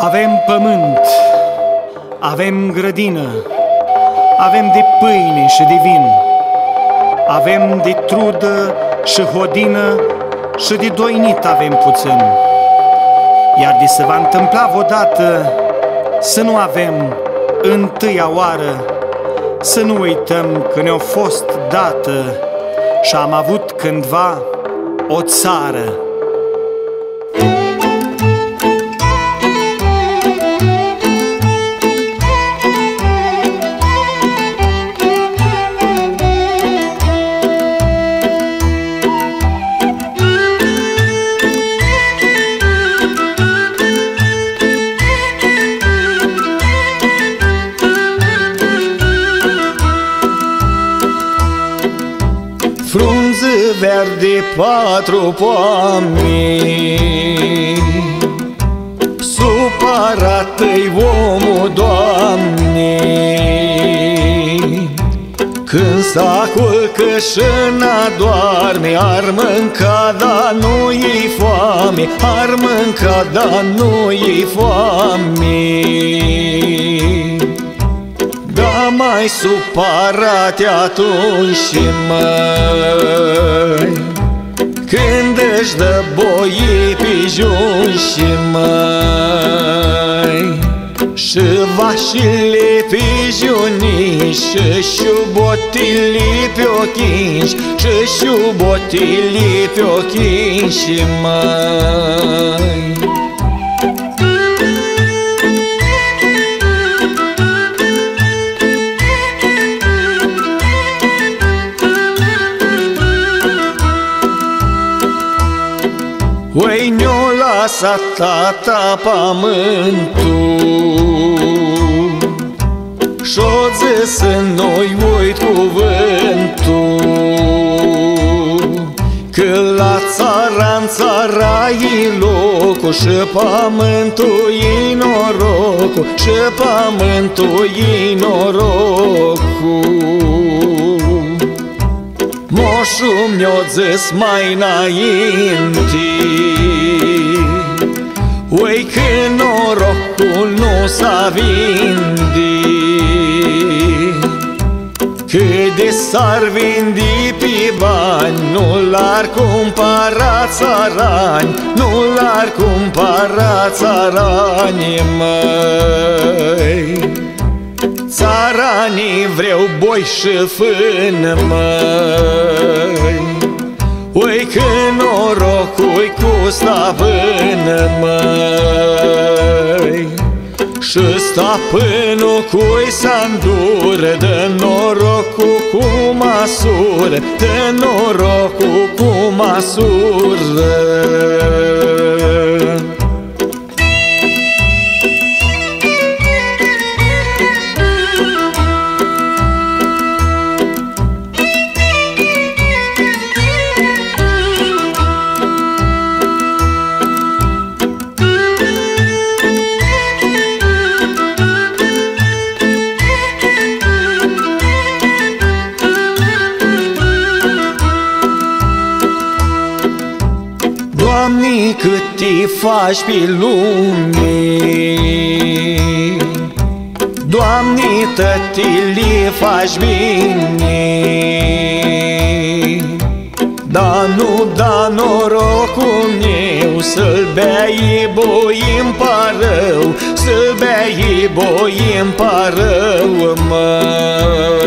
Avem pământ, avem grădină, avem de pâine și de vin, avem de trudă și hodină și de doinit avem puțin. Iar de se va întâmpla odată să nu avem întâia oară, să nu uităm că ne-a fost dată și am avut cândva o țară. Frunze verde patru poame Supărat-i omul, Doamne. Când s-a culcă și doarme Ar mânca, dar nu-i foame. Ar mânca, dar nu-i foame. Da mai supărate atunci măi Când își dă boii pe și măi Și vașile pe juni Și șubotile pe ochinși Și șubotile pe ochinși măi lăsat tata pământul. Și-o zis să noi uit cuvântul Că la țara, în țara e locul Și pământul e norocul Și pământul e norocul. Moșul mi-o zis mai înainte Ui că norocul nu s-a vinde Că de s-ar vinde pe bani Nu l-ar cumpăra țarani Nu l-ar cumpăra țarani, măi. Țaranii vreau boi și fân, măi. Ui că norocul cu stăpân, măi. Și stăpânul cui s-andură Dă norocul cu măsură Dă norocul cu măsură Doamne, cât te faci pe lume. Doamne, tătile faci bine. Da, nu da norocul meu Să-l bei boi în parău Să-l bei boi în parău, măi.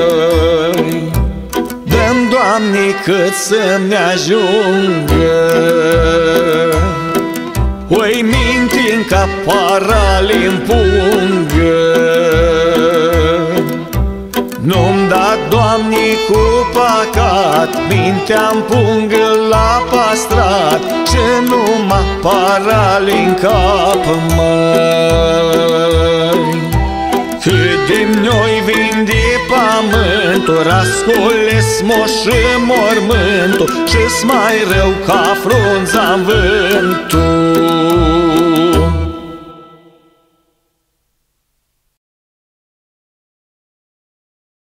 Doamne, cât să-mi ajungă Oi minti în caparale în pungă Nu-mi da, Doamne, cu păcat Mintea-mi pungă la pastrat Și numai parale în cap, măi. Cât de noi vin de pământul Rascules moș mormântul Și-s mai rău ca frunza în vântul